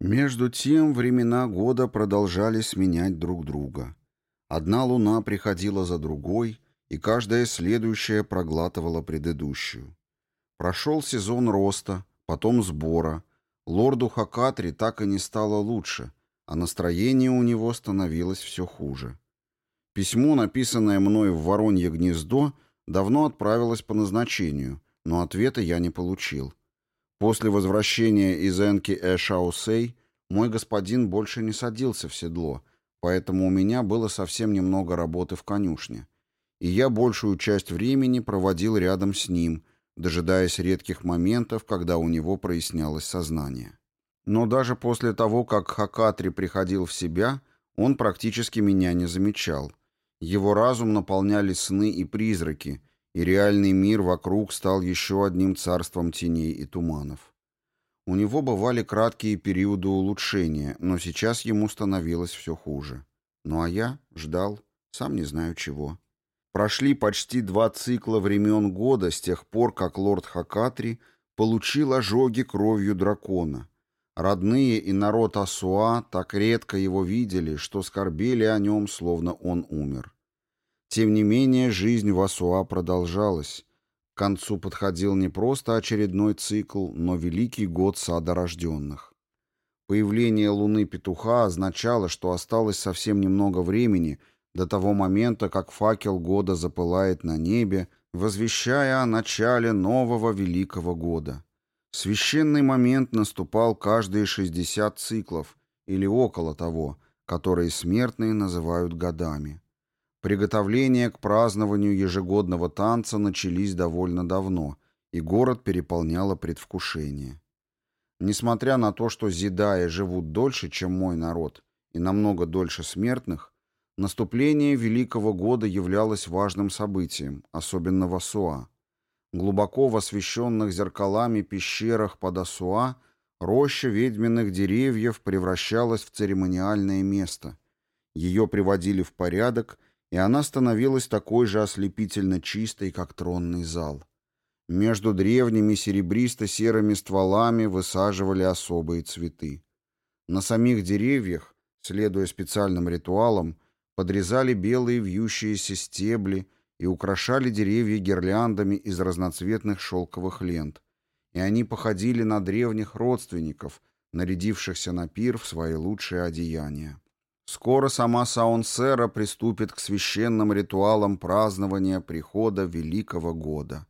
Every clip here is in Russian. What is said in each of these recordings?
Между тем времена года продолжали сменять друг друга. Одна луна приходила за другой, и каждая следующая проглатывала предыдущую. Прошел сезон роста, потом сбора. Лорду Хакатри так и не стало лучше, а настроение у него становилось все хуже. Письмо, написанное мной в Воронье гнездо, давно отправилось по назначению, но ответа я не получил. После возвращения из Энки Эшаусей мой господин больше не садился в седло, поэтому у меня было совсем немного работы в конюшне. И я большую часть времени проводил рядом с ним, дожидаясь редких моментов, когда у него прояснялось сознание. Но даже после того, как Хакатри приходил в себя, он практически меня не замечал. Его разум наполняли сны и призраки, и реальный мир вокруг стал еще одним царством теней и туманов. У него бывали краткие периоды улучшения, но сейчас ему становилось все хуже. Ну а я ждал, сам не знаю чего. Прошли почти два цикла времен года с тех пор, как лорд Хакатри получил ожоги кровью дракона. Родные и народ Асуа так редко его видели, что скорбели о нем, словно он умер. Тем не менее, жизнь в Асуа продолжалась. К концу подходил не просто очередной цикл, но великий год сада рожденных. Появление луны петуха означало, что осталось совсем немного времени до того момента, как факел года запылает на небе, возвещая о начале нового великого года. Священный момент наступал каждые 60 циклов, или около того, которые смертные называют годами. Приготовления к празднованию ежегодного танца начались довольно давно, и город переполняло предвкушение. Несмотря на то, что зидаи живут дольше, чем мой народ, и намного дольше смертных, наступление Великого года являлось важным событием, особенно в Асуа. Глубоко в освещенных зеркалами пещерах под Асуа роща ведьминых деревьев превращалась в церемониальное место. Ее приводили в порядок и она становилась такой же ослепительно чистой, как тронный зал. Между древними серебристо-серыми стволами высаживали особые цветы. На самих деревьях, следуя специальным ритуалам, подрезали белые вьющиеся стебли и украшали деревья гирляндами из разноцветных шелковых лент, и они походили на древних родственников, нарядившихся на пир в свои лучшие одеяния. Скоро сама Саунсера приступит к священным ритуалам празднования прихода Великого года.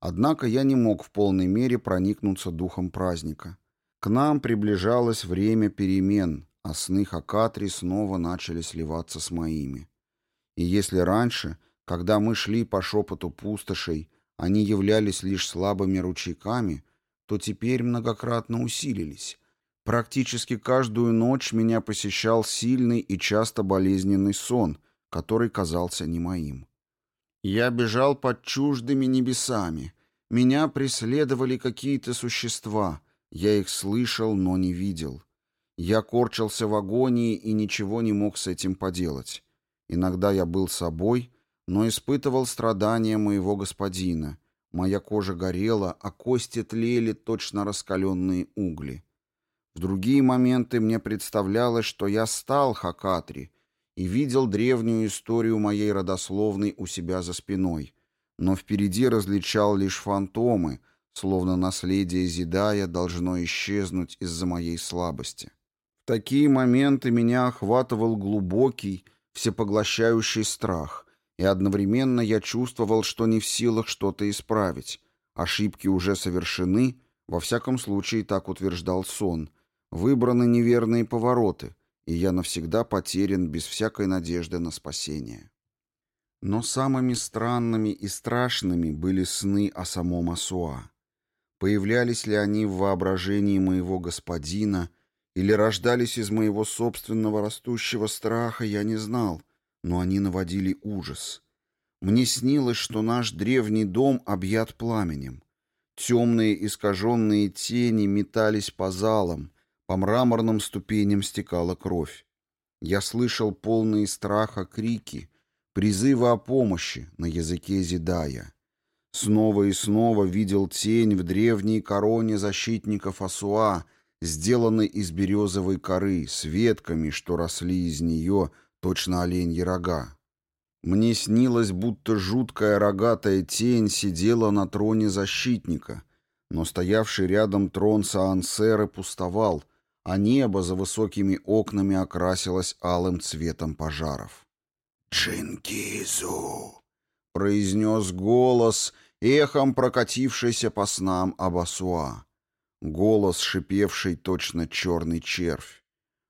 Однако я не мог в полной мере проникнуться духом праздника. К нам приближалось время перемен, а сны Хакатри снова начали сливаться с моими. И если раньше, когда мы шли по шепоту пустошей, они являлись лишь слабыми ручейками, то теперь многократно усилились, Практически каждую ночь меня посещал сильный и часто болезненный сон, который казался не моим. Я бежал под чуждыми небесами. Меня преследовали какие-то существа. Я их слышал, но не видел. Я корчился в агонии и ничего не мог с этим поделать. Иногда я был собой, но испытывал страдания моего господина. Моя кожа горела, а кости тлели точно раскаленные угли. Другие моменты мне представлялось, что я стал Хакатри и видел древнюю историю моей родословной у себя за спиной, но впереди различал лишь фантомы, словно наследие Зидая должно исчезнуть из-за моей слабости. В такие моменты меня охватывал глубокий, всепоглощающий страх, и одновременно я чувствовал, что не в силах что-то исправить. Ошибки уже совершены, во всяком случае так утверждал сон — Выбраны неверные повороты, и я навсегда потерян без всякой надежды на спасение. Но самыми странными и страшными были сны о самом Асуа. Появлялись ли они в воображении моего господина или рождались из моего собственного растущего страха, я не знал, но они наводили ужас. Мне снилось, что наш древний дом объят пламенем. Темные искаженные тени метались по залам, по мраморным ступеням стекала кровь. Я слышал полные страха крики, призывы о помощи на языке Зидая. Снова и снова видел тень в древней короне защитников Асуа, сделанной из березовой коры, с ветками, что росли из нее, точно оленьи рога. Мне снилось, будто жуткая рогатая тень сидела на троне защитника, но стоявший рядом трон Саансеры пустовал, а небо за высокими окнами окрасилось алым цветом пожаров. «Джингизу!» — произнес голос, эхом прокатившийся по снам Абасуа. Голос, шипевший точно черный червь.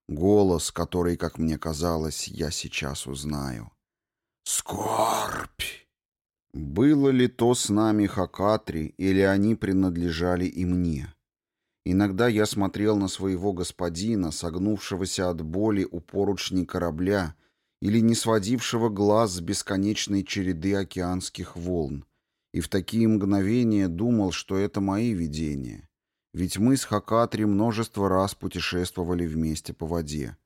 Голос, который, как мне казалось, я сейчас узнаю. «Скорбь!» Было ли то с нами Хакатри, или они принадлежали и мне? Иногда я смотрел на своего господина, согнувшегося от боли у поручней корабля, или не сводившего глаз с бесконечной череды океанских волн, и в такие мгновения думал, что это мои видения. Ведь мы с Хакатри множество раз путешествовали вместе по воде.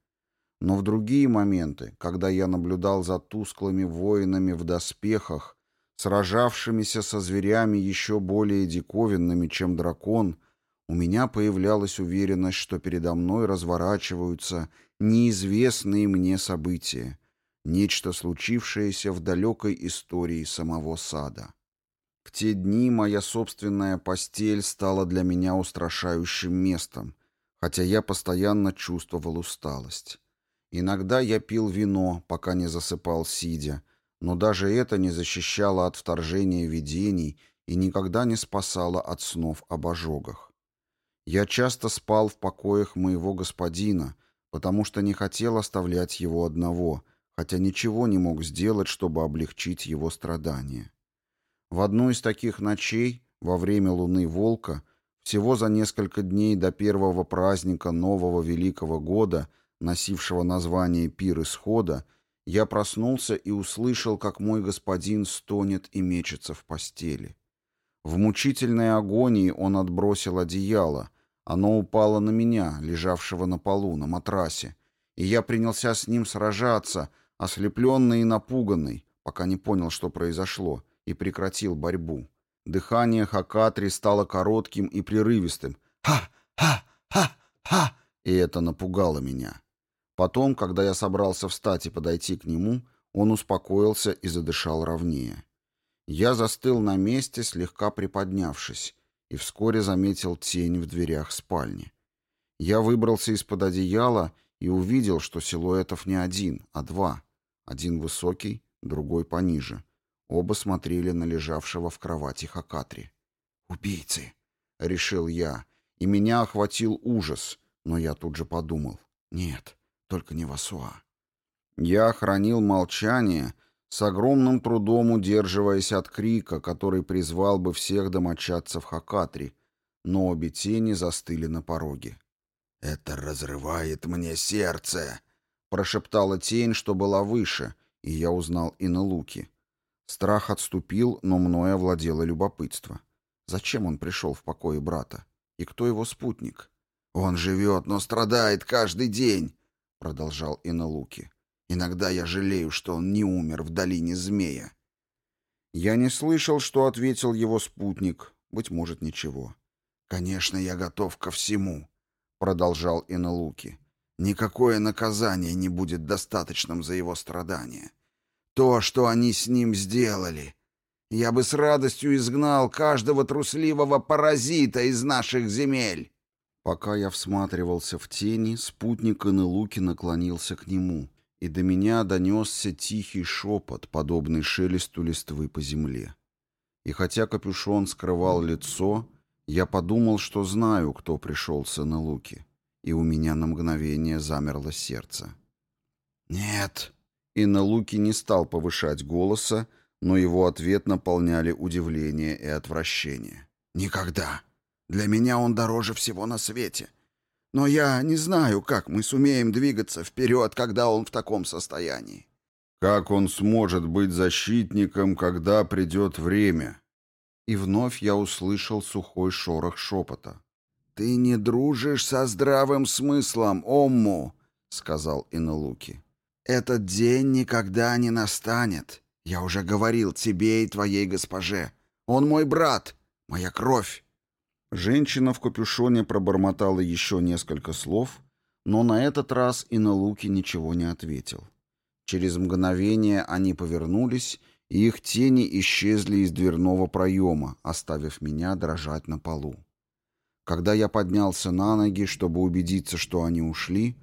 Но в другие моменты, когда я наблюдал за тусклыми воинами в доспехах, сражавшимися со зверями еще более диковинными, чем дракон, у меня появлялась уверенность, что передо мной разворачиваются неизвестные мне события, нечто случившееся в далекой истории самого сада. В те дни моя собственная постель стала для меня устрашающим местом, хотя я постоянно чувствовал усталость. Иногда я пил вино, пока не засыпал сидя, но даже это не защищало от вторжения видений и никогда не спасало от снов об ожогах. Я часто спал в покоях моего господина, потому что не хотел оставлять его одного, хотя ничего не мог сделать, чтобы облегчить его страдания. В одну из таких ночей, во время луны волка, всего за несколько дней до первого праздника нового Великого года – носившего название «Пир исхода», я проснулся и услышал, как мой господин стонет и мечется в постели. В мучительной агонии он отбросил одеяло, оно упало на меня, лежавшего на полу, на матрасе, и я принялся с ним сражаться, ослепленный и напуганный, пока не понял, что произошло, и прекратил борьбу. Дыхание Хакатри стало коротким и прерывистым. «Ха! Ха! Ха! Ха!» И это напугало меня. Потом, когда я собрался встать и подойти к нему, он успокоился и задышал ровнее. Я застыл на месте, слегка приподнявшись, и вскоре заметил тень в дверях спальни. Я выбрался из-под одеяла и увидел, что силуэтов не один, а два. Один высокий, другой пониже. Оба смотрели на лежавшего в кровати Хакатри. «Убийцы!» — решил я, и меня охватил ужас, но я тут же подумал. «Нет, только не Васуа. Я хранил молчание, с огромным трудом удерживаясь от крика, который призвал бы всех домочадцев Хакатри, но обе тени застыли на пороге. «Это разрывает мне сердце!» — прошептала тень, что была выше, и я узнал и на луки. Страх отступил, но мною овладело любопытство. Зачем он пришел в покое брата? И кто его спутник? «Он живет, но страдает каждый день продолжал Иналуки. Иногда я жалею, что он не умер в долине змея. Я не слышал, что ответил его спутник. Быть может, ничего. Конечно, я готов ко всему, продолжал Иналуки. Никакое наказание не будет достаточным за его страдания. То, что они с ним сделали. Я бы с радостью изгнал каждого трусливого паразита из наших земель. Пока я всматривался в тени, спутник Инелуки наклонился к нему, и до меня донесся тихий шепот, подобный шелесту листвы по земле. И хотя капюшон скрывал лицо, я подумал, что знаю, кто пришел с Инелуки, и у меня на мгновение замерло сердце. «Нет!» Инелуки не стал повышать голоса, но его ответ наполняли удивление и отвращение. «Никогда!» Для меня он дороже всего на свете. Но я не знаю, как мы сумеем двигаться вперед, когда он в таком состоянии. Как он сможет быть защитником, когда придет время? И вновь я услышал сухой шорох шепота. «Ты не дружишь со здравым смыслом, Омму», — сказал Инелуки. «Этот день никогда не настанет. Я уже говорил тебе и твоей госпоже. Он мой брат, моя кровь. Женщина в капюшоне пробормотала еще несколько слов, но на этот раз и на Луки ничего не ответил. Через мгновение они повернулись, и их тени исчезли из дверного проема, оставив меня дрожать на полу. Когда я поднялся на ноги, чтобы убедиться, что они ушли,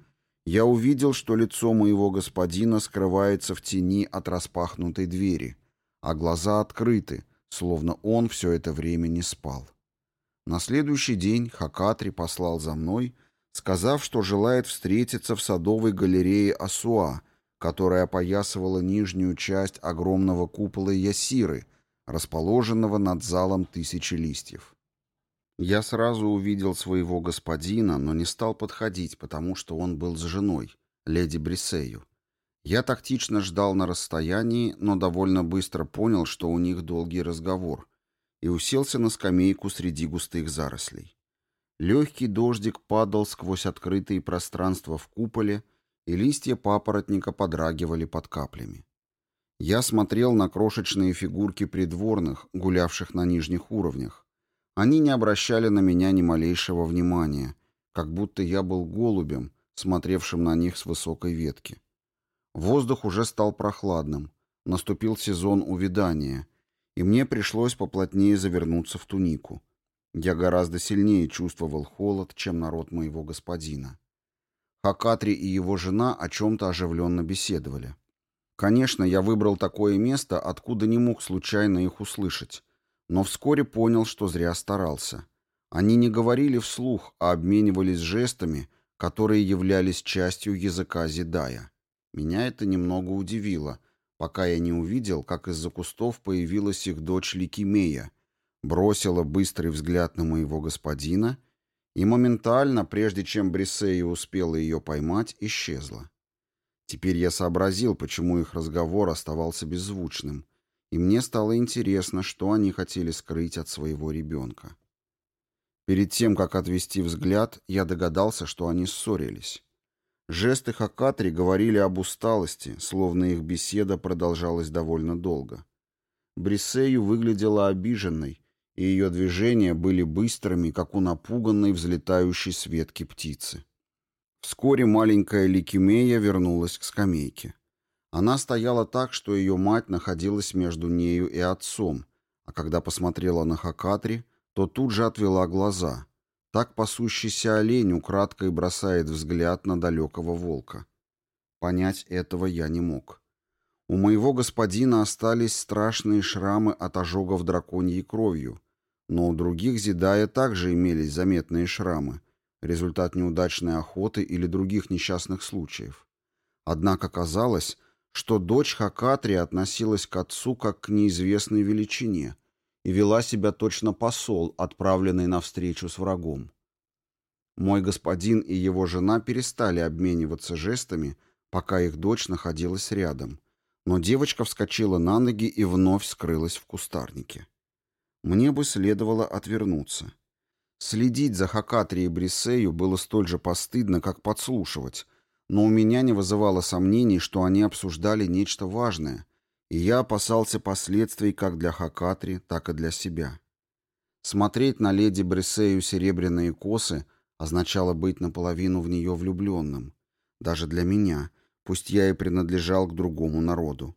я увидел, что лицо моего господина скрывается в тени от распахнутой двери, а глаза открыты, словно он все это время не спал. На следующий день Хакатри послал за мной, сказав, что желает встретиться в садовой галерее Асуа, которая опоясывала нижнюю часть огромного купола Ясиры, расположенного над залом тысячи листьев. Я сразу увидел своего господина, но не стал подходить, потому что он был с женой, леди Брисею. Я тактично ждал на расстоянии, но довольно быстро понял, что у них долгий разговор, и уселся на скамейку среди густых зарослей. Легкий дождик падал сквозь открытые пространства в куполе, и листья папоротника подрагивали под каплями. Я смотрел на крошечные фигурки придворных, гулявших на нижних уровнях, они не обращали на меня ни малейшего внимания, как будто я был голубем, смотревшим на них с высокой ветки. Воздух уже стал прохладным, наступил сезон увядания, и мне пришлось поплотнее завернуться в тунику. Я гораздо сильнее чувствовал холод, чем народ моего господина. Хакатри и его жена о чем-то оживленно беседовали. Конечно, я выбрал такое место, откуда не мог случайно их услышать, но вскоре понял, что зря старался. Они не говорили вслух, а обменивались жестами, которые являлись частью языка Зидая. Меня это немного удивило, пока я не увидел, как из-за кустов появилась их дочь Ликимея, бросила быстрый взгляд на моего господина и моментально, прежде чем Брисея успела ее поймать, исчезла. Теперь я сообразил, почему их разговор оставался беззвучным, и мне стало интересно, что они хотели скрыть от своего ребенка. Перед тем, как отвести взгляд, я догадался, что они ссорились. Жесты Хакатри говорили об усталости, словно их беседа продолжалась довольно долго. Брисею выглядела обиженной, и ее движения были быстрыми, как у напуганной взлетающей с ветки птицы. Вскоре маленькая Ликимея вернулась к скамейке. Она стояла так, что ее мать находилась между нею и отцом, а когда посмотрела на Хакатри, то тут же отвела глаза. Так пасущийся олень украдкой бросает взгляд на далекого волка. Понять этого я не мог. У моего господина остались страшные шрамы от ожогов драконьей кровью, но у других Зидая также имелись заметные шрамы, результат неудачной охоты или других несчастных случаев. Однако казалось, что дочь Хакатри относилась к отцу как к неизвестной величине и вела себя точно посол, отправленный на встречу с врагом. Мой господин и его жена перестали обмениваться жестами, пока их дочь находилась рядом, но девочка вскочила на ноги и вновь скрылась в кустарнике. Мне бы следовало отвернуться. Следить за Хакатри и Брисею было столь же постыдно, как подслушивать, но у меня не вызывало сомнений, что они обсуждали нечто важное, и я опасался последствий как для Хакатри, так и для себя. Смотреть на леди Бресею серебряные косы означало быть наполовину в нее влюбленным. Даже для меня, пусть я и принадлежал к другому народу.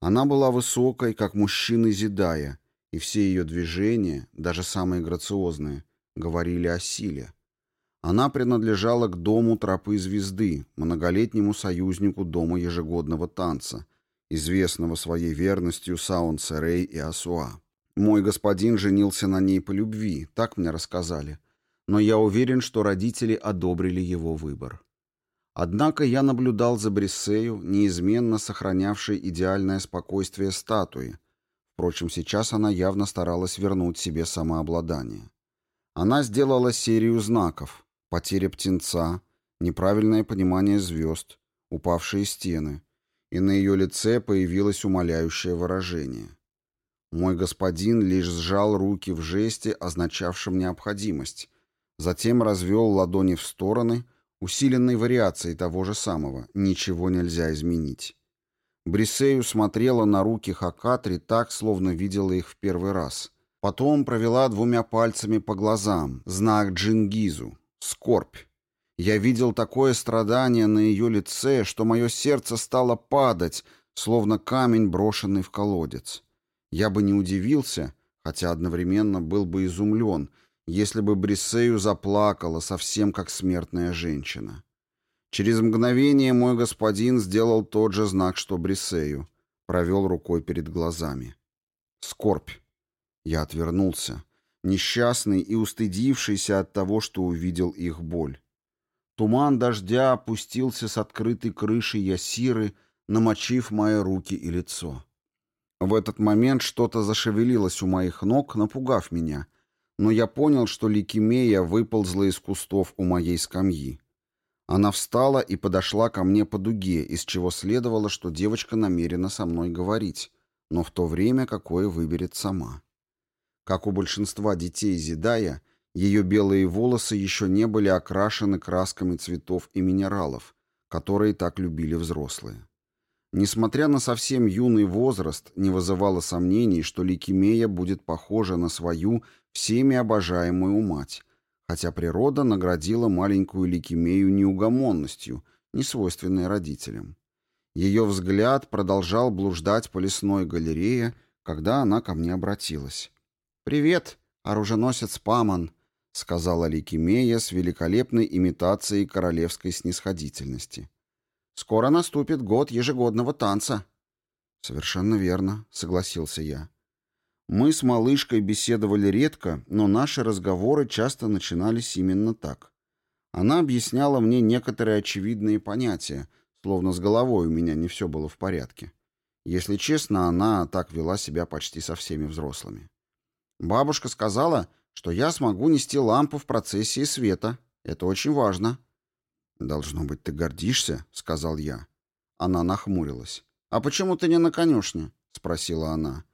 Она была высокой, как мужчина Зидая, и все ее движения, даже самые грациозные, говорили о силе. Она принадлежала к дому Тропы Звезды, многолетнему союзнику дома ежегодного танца, известного своей верностью Саун Серей и Асуа. Мой господин женился на ней по любви, так мне рассказали, но я уверен, что родители одобрили его выбор. Однако я наблюдал за Бриссею, неизменно сохранявшей идеальное спокойствие статуи. Впрочем, сейчас она явно старалась вернуть себе самообладание. Она сделала серию знаков, потеря птенца, неправильное понимание звезд, упавшие стены, и на ее лице появилось умоляющее выражение. Мой господин лишь сжал руки в жесте, означавшем необходимость, затем развел ладони в стороны, усиленной вариацией того же самого «ничего нельзя изменить». Брисею смотрела на руки Хакатри так, словно видела их в первый раз, Потом провела двумя пальцами по глазам, знак Джингизу, скорбь. Я видел такое страдание на ее лице, что мое сердце стало падать, словно камень, брошенный в колодец. Я бы не удивился, хотя одновременно был бы изумлен, если бы Брисею заплакала совсем как смертная женщина. Через мгновение мой господин сделал тот же знак, что Брисею, провел рукой перед глазами. Скорбь. Я отвернулся, несчастный и устыдившийся от того, что увидел их боль. Туман дождя опустился с открытой крыши ясиры, намочив мои руки и лицо. В этот момент что-то зашевелилось у моих ног, напугав меня, но я понял, что ликемия выползла из кустов у моей скамьи. Она встала и подошла ко мне по дуге, из чего следовало, что девочка намерена со мной говорить, но в то время, какое выберет сама. Как у большинства детей Зидая, ее белые волосы еще не были окрашены красками цветов и минералов, которые так любили взрослые. Несмотря на совсем юный возраст, не вызывало сомнений, что лейкемия будет похожа на свою всеми обожаемую мать, хотя природа наградила маленькую лейкемию неугомонностью, несвойственной родителям. Ее взгляд продолжал блуждать по лесной галерее, когда она ко мне обратилась. «Привет, оруженосец Паман!» — сказала Ликимея с великолепной имитацией королевской снисходительности. «Скоро наступит год ежегодного танца». «Совершенно верно», — согласился я. Мы с малышкой беседовали редко, но наши разговоры часто начинались именно так. Она объясняла мне некоторые очевидные понятия, словно с головой у меня не все было в порядке. Если честно, она так вела себя почти со всеми взрослыми. Бабушка сказала, что я смогу нести лампу в процессии света. Это очень важно. «Должно быть, ты гордишься», — сказал я. Она нахмурилась. «А почему ты не на конюшне?» — спросила она.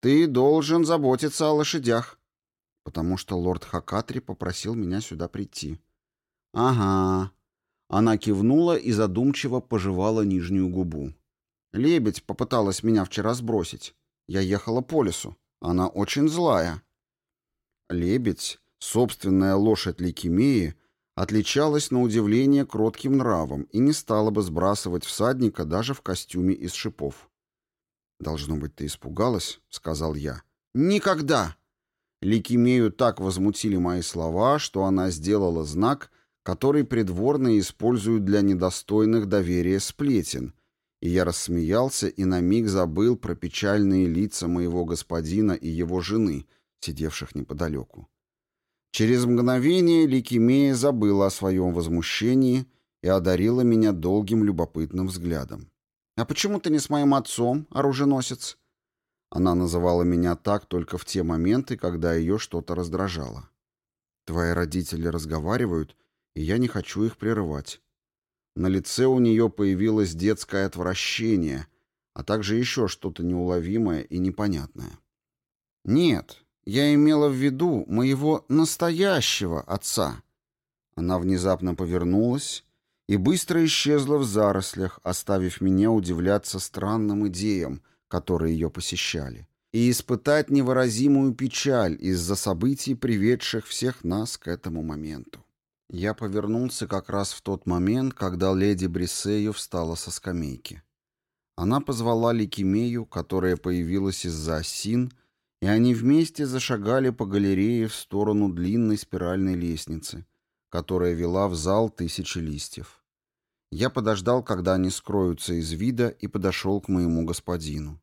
«Ты должен заботиться о лошадях». «Потому что лорд Хакатри попросил меня сюда прийти». «Ага». Она кивнула и задумчиво пожевала нижнюю губу. «Лебедь попыталась меня вчера сбросить. Я ехала по лесу. Она очень злая». Лебедь, собственная лошадь Ликимеи, отличалась на удивление кротким нравом и не стала бы сбрасывать всадника даже в костюме из шипов. «Должно быть, ты испугалась?» — сказал я. «Никогда!» Ликимею так возмутили мои слова, что она сделала знак, который придворные используют для недостойных доверия сплетен, и я рассмеялся и на миг забыл про печальные лица моего господина и его жены, сидевших неподалеку. Через мгновение Ликимея забыла о своем возмущении и одарила меня долгим любопытным взглядом. «А почему ты не с моим отцом, оруженосец?» Она называла меня так только в те моменты, когда ее что-то раздражало. «Твои родители разговаривают, и я не хочу их прерывать». На лице у нее появилось детское отвращение, а также еще что-то неуловимое и непонятное. «Нет, я имела в виду моего настоящего отца. Она внезапно повернулась и быстро исчезла в зарослях, оставив меня удивляться странным идеям, которые ее посещали, и испытать невыразимую печаль из-за событий, приведших всех нас к этому моменту. Я повернулся как раз в тот момент, когда леди Брисею встала со скамейки. Она позвала Ликимею, которая появилась из-за осин, и они вместе зашагали по галерее в сторону длинной спиральной лестницы, которая вела в зал тысячи листьев. Я подождал, когда они скроются из вида, и подошел к моему господину.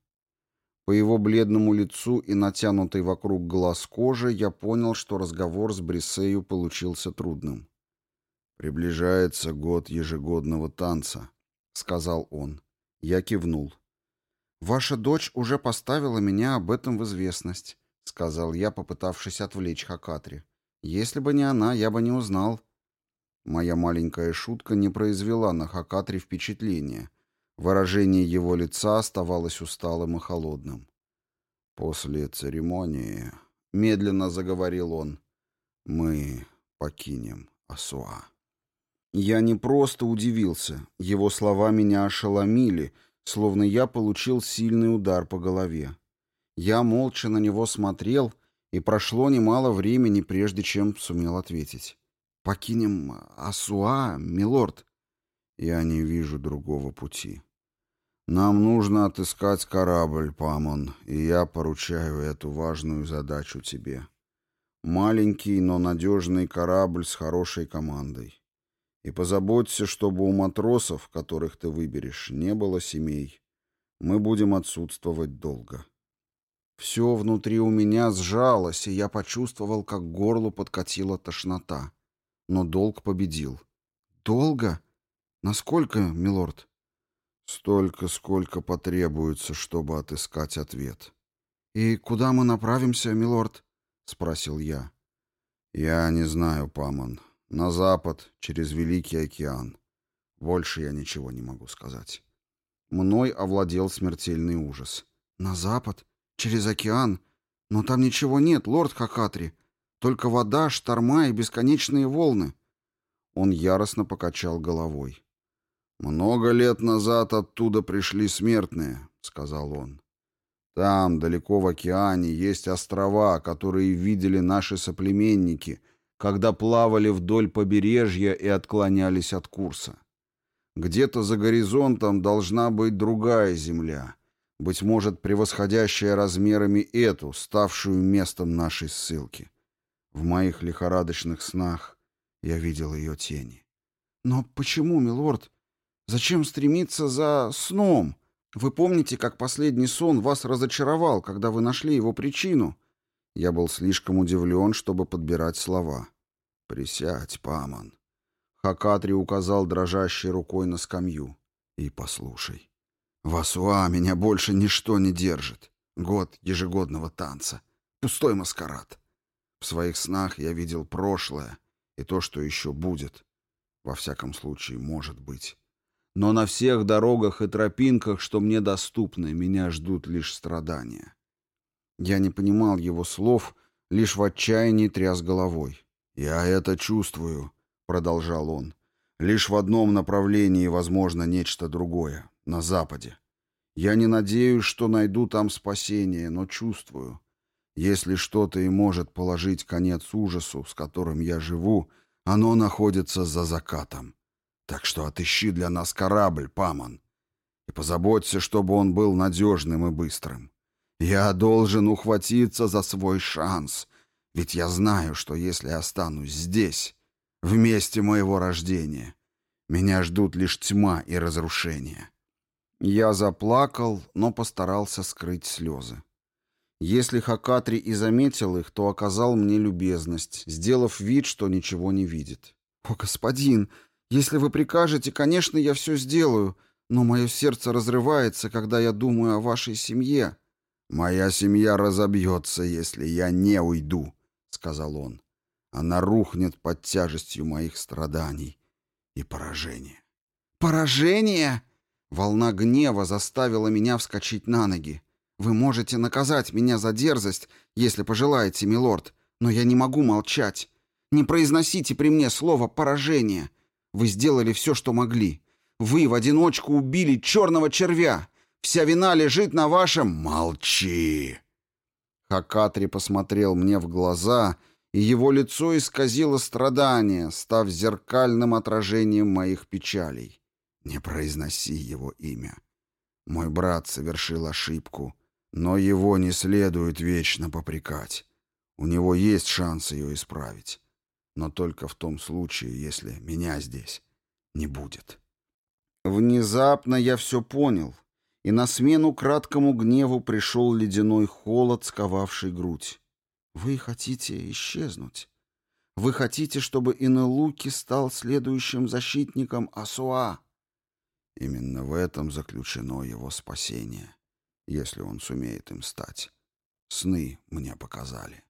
По его бледному лицу и натянутой вокруг глаз кожи я понял, что разговор с Брисею получился трудным. «Приближается год ежегодного танца», — сказал он. Я кивнул. «Ваша дочь уже поставила меня об этом в известность», — сказал я, попытавшись отвлечь Хакатри. «Если бы не она, я бы не узнал». Моя маленькая шутка не произвела на Хакатри впечатления. Выражение его лица оставалось усталым и холодным. «После церемонии», — медленно заговорил он, — «мы покинем Асуа». Я не просто удивился, его слова меня ошеломили — словно я получил сильный удар по голове. Я молча на него смотрел И прошло немало времени, прежде чем сумел ответить. «Покинем Асуа, милорд?» «Я не вижу другого пути. Нам нужно отыскать корабль, Памон, и я поручаю эту важную задачу тебе. Маленький, но надежный корабль с хорошей командой. И позаботься, чтобы у матросов, которых ты выберешь, не было семей. Мы будем отсутствовать долго». Все внутри у меня сжалось, и я почувствовал, как к горлу подкатила тошнота. Но долг победил. «Долго? Насколько, милорд?» «Столько, сколько потребуется, чтобы отыскать ответ». «И куда мы направимся, милорд?» — спросил я. «Я не знаю, Памон. На запад, через Великий океан. Больше я ничего не могу сказать». Мной овладел смертельный ужас. «На запад? Через океан? Но там ничего нет, лорд Хакатри. Только вода, шторма и бесконечные волны». Он яростно покачал головой. «Много лет назад оттуда пришли смертные», — сказал он. «Там, далеко в океане, есть острова, которые видели наши соплеменники, когда плавали вдоль побережья и отклонялись от курса. Где-то за горизонтом должна быть другая земля, быть может, превосходящая размерами эту, ставшую местом нашей ссылки. В моих лихорадочных снах я видел ее тени. Но почему, милорд? Зачем стремиться за сном? Вы помните, как последний сон вас разочаровал, когда вы нашли его причину? Я был слишком удивлен, чтобы подбирать слова. «Присядь, Паман». Хакатри указал дрожащей рукой на скамью. «И послушай. В Асуа меня больше ничто не держит. Год ежегодного танца. Пустой маскарад. В своих снах я видел прошлое и то, что еще будет. Во всяком случае, может быть. Но на всех дорогах и тропинках, что мне доступны, меня ждут лишь страдания. Я не понимал его слов, лишь в отчаянии тряс головой. «Я это чувствую», — продолжал он. «Лишь в одном направлении возможно нечто другое на западе. Я не надеюсь, что найду там спасение, но чувствую, если что-то и может положить конец ужасу, с которым я живу, оно находится за закатом. Так что отыщи для нас корабль, Паман, и позаботься, чтобы он был надежным и быстрым. Я должен ухватиться за свой шанс, ведь я знаю, что если останусь здесь, в месте моего рождения, меня ждут лишь тьма и разрушение. Я заплакал, но постарался скрыть слезы. Если Хакатри и заметил их, то оказал мне любезность, сделав вид, что ничего не видит. «О, господин, если вы прикажете, конечно, я все сделаю, но мое сердце разрывается, когда я думаю о вашей семье». «Моя семья разобьется, если я не уйду», — сказал он. «Она рухнет под тяжестью моих страданий и поражения». «Поражение?» Волна гнева заставила меня вскочить на ноги. «Вы можете наказать меня за дерзость, если пожелаете, милорд, но я не могу молчать. Не произносите при мне слово «поражение». Вы сделали все, что могли. Вы в одиночку убили черного червя. Вся вина лежит на вашем... Молчи!» Хакатри посмотрел мне в глаза, и его лицо исказило страдание, став зеркальным отражением моих печалей. Не произноси его имя. Мой брат совершил ошибку, но его не следует вечно попрекать. У него есть шанс ее исправить. Но только в том случае, если меня здесь не будет. Внезапно я все понял, и на смену краткому гневу пришел ледяной холод, сковавший грудь. Вы хотите исчезнуть? Вы хотите, чтобы Инелуки стал следующим защитником Асуа? Именно в этом заключено его спасение, если он сумеет им стать. Сны мне показали.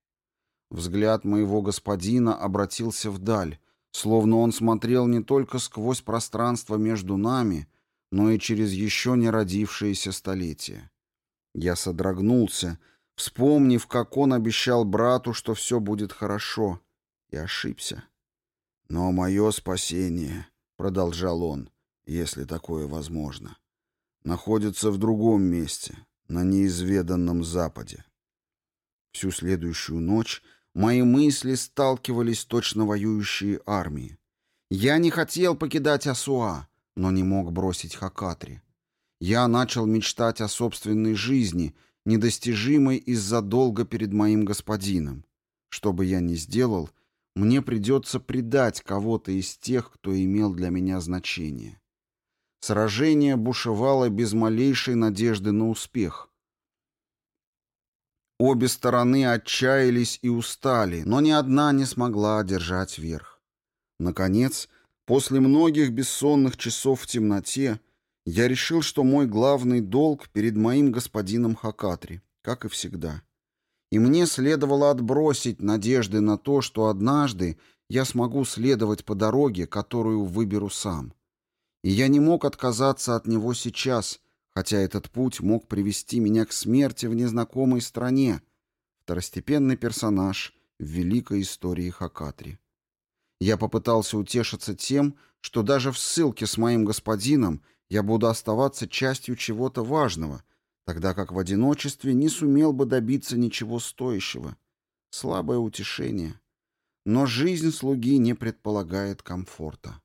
Взгляд моего господина обратился вдаль, словно он смотрел не только сквозь пространство между нами, но и через еще не родившиеся столетия. Я содрогнулся, вспомнив, как он обещал брату, что все будет хорошо, и ошибся. «Но мое спасение», — продолжал он, если такое возможно, находится в другом месте, на неизведанном Западе. Всю следующую ночь мои мысли сталкивались точно воюющие армии. Я не хотел покидать Асуа, но не мог бросить Хакатри. Я начал мечтать о собственной жизни, недостижимой из-за долга перед моим господином. Что бы я ни сделал, мне придется предать кого-то из тех, кто имел для меня значение. Сражение бушевало без малейшей надежды на успех. Обе стороны отчаялись и устали, но ни одна не смогла одержать верх. Наконец, после многих бессонных часов в темноте, я решил, что мой главный долг перед моим господином Хакатри, как и всегда. И мне следовало отбросить надежды на то, что однажды я смогу следовать по дороге, которую выберу сам. И я не мог отказаться от него сейчас, хотя этот путь мог привести меня к смерти в незнакомой стране, второстепенный персонаж в великой истории Хакатри. Я попытался утешиться тем, что даже в ссылке с моим господином я буду оставаться частью чего-то важного, тогда как в одиночестве не сумел бы добиться ничего стоящего. Слабое утешение. Но жизнь слуги не предполагает комфорта.